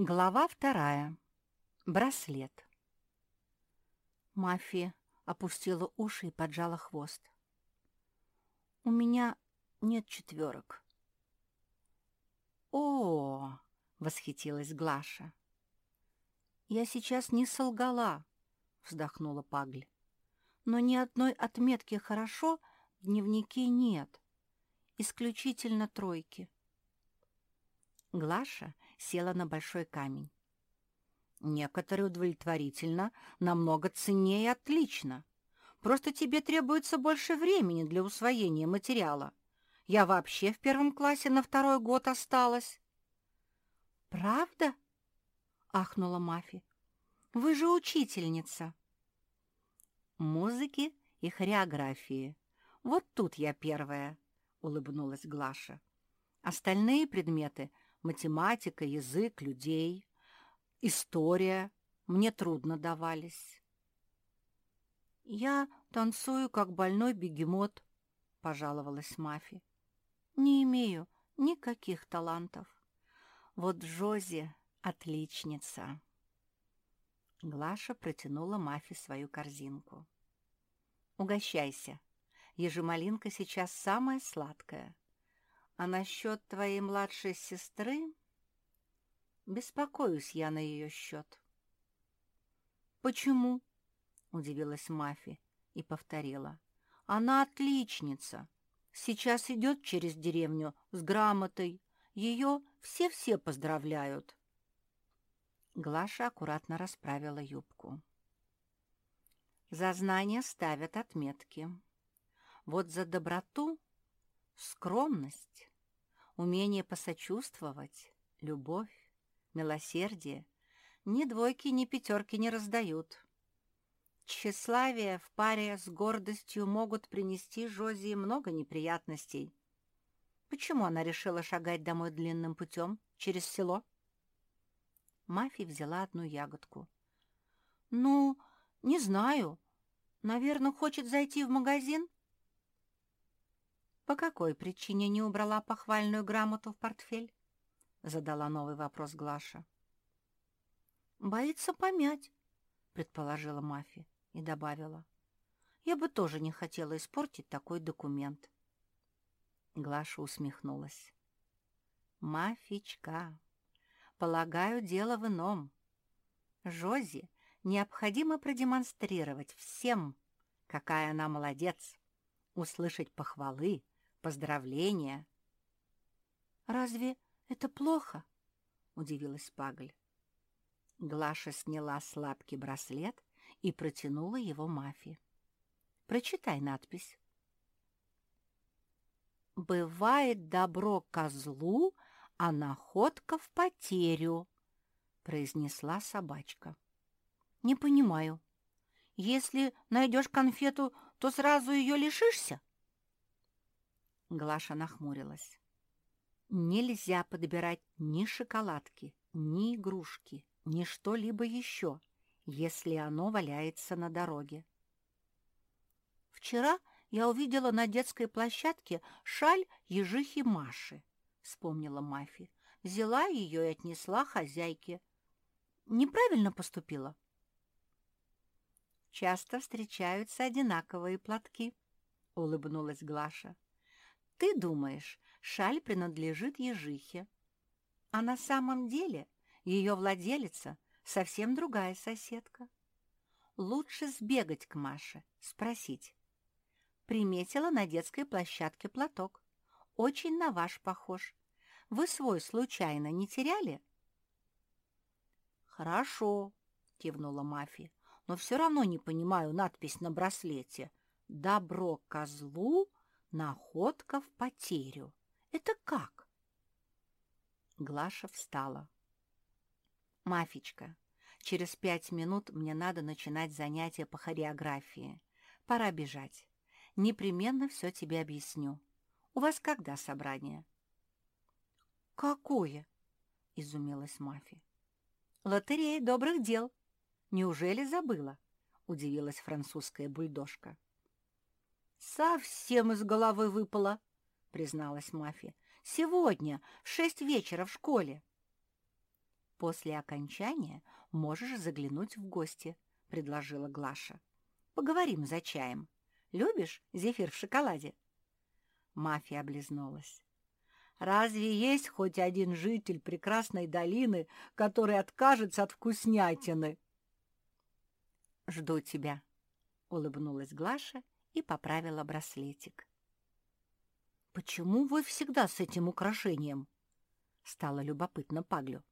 Глава вторая. Браслет. Мафия опустила уши и поджала хвост. «У меня нет четверок». «О!» — восхитилась Глаша. «Я сейчас не солгала», — вздохнула Пагль. «Но ни одной отметки «хорошо» в дневнике нет. Исключительно тройки». Глаша села на большой камень. «Некоторые удовлетворительно, намного ценнее и отлично. Просто тебе требуется больше времени для усвоения материала. Я вообще в первом классе на второй год осталась». «Правда?» — ахнула Мафи. «Вы же учительница». «Музыки и хореографии. Вот тут я первая», — улыбнулась Глаша. «Остальные предметы математика, язык, людей, история мне трудно давались. «Я танцую, как больной бегемот», — пожаловалась Мафи. «Не имею никаких талантов. Вот Джози — отличница». Глаша протянула Мафи свою корзинку. «Угощайся. Ежемалинка сейчас самая сладкая. А насчет твоей младшей сестры... Беспокоюсь я на ее счет. «Почему?» — удивилась Мафи и повторила. «Она отличница. Сейчас идет через деревню с грамотой. Ее все-все поздравляют». Глаша аккуратно расправила юбку. За знания ставят отметки. Вот за доброту, скромность умение посочувствовать, любовь, милосердие ни двойки, ни пятерки не раздают. Тщеславие в паре с гордостью могут принести Жози много неприятностей. Почему она решила шагать домой длинным путем, через село? Мафи взяла одну ягодку. «Ну, не знаю. Наверное, хочет зайти в магазин?» «По какой причине не убрала похвальную грамоту в портфель?» — задала новый вопрос Глаша. «Боится помять», — предположила Мафи и добавила. «Я бы тоже не хотела испортить такой документ». Глаша усмехнулась. «Мафичка, полагаю, дело в ином. Жози необходимо продемонстрировать всем, какая она молодец, услышать похвалы, поздравления. «Разве это плохо?» — удивилась Пагль. Глаша сняла с лапки браслет и протянула его Мафи. «Прочитай надпись». «Бывает добро козлу, а находка в потерю», — произнесла собачка. «Не понимаю. Если найдешь конфету, то сразу ее лишишься?» Глаша нахмурилась. Нельзя подбирать ни шоколадки, ни игрушки, ни что-либо еще, если оно валяется на дороге. «Вчера я увидела на детской площадке шаль ежихи Маши», — вспомнила Мафи. «Взяла ее и отнесла хозяйке. Неправильно поступила?» «Часто встречаются одинаковые платки», — улыбнулась Глаша. Ты думаешь, шаль принадлежит ежихе, а на самом деле ее владелица совсем другая соседка. Лучше сбегать к Маше, спросить. Приметила на детской площадке платок. Очень на ваш похож. Вы свой случайно не теряли? Хорошо, кивнула Мафи, но все равно не понимаю надпись на браслете. Добро козлу, Находка в потерю. Это как? Глаша встала. Мафичка, через пять минут мне надо начинать занятия по хореографии. Пора бежать. Непременно все тебе объясню. У вас когда собрание? Какое? Изумилась Мафи. Лотерея добрых дел. Неужели забыла? Удивилась французская бульдожка. «Совсем из головы выпало», — призналась Мафи. «Сегодня в шесть вечера в школе». После окончания можешь заглянуть в гости, — предложила Глаша. Поговорим за чаем. Любишь зефир в шоколаде? Мафия облизнулась. Разве есть хоть один житель прекрасной долины, который откажется от вкуснятины? «Жду тебя», — улыбнулась Глаша и поправила браслетик. «Почему вы всегда с этим украшением?» — стало любопытно Паглю.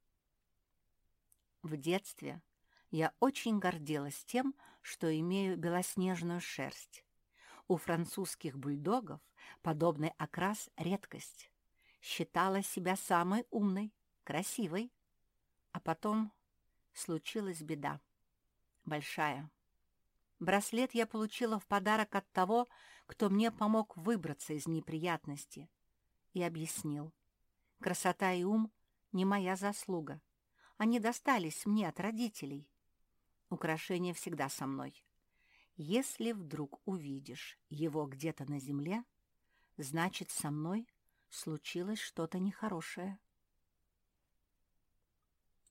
В детстве я очень гордилась тем, что имею белоснежную шерсть. У французских бульдогов подобный окрас — редкость считала себя самой умной, красивой. А потом случилась беда. Большая. Браслет я получила в подарок от того, кто мне помог выбраться из неприятности. И объяснил. Красота и ум не моя заслуга. Они достались мне от родителей. Украшение всегда со мной. Если вдруг увидишь его где-то на земле, значит, со мной случилось что-то нехорошее.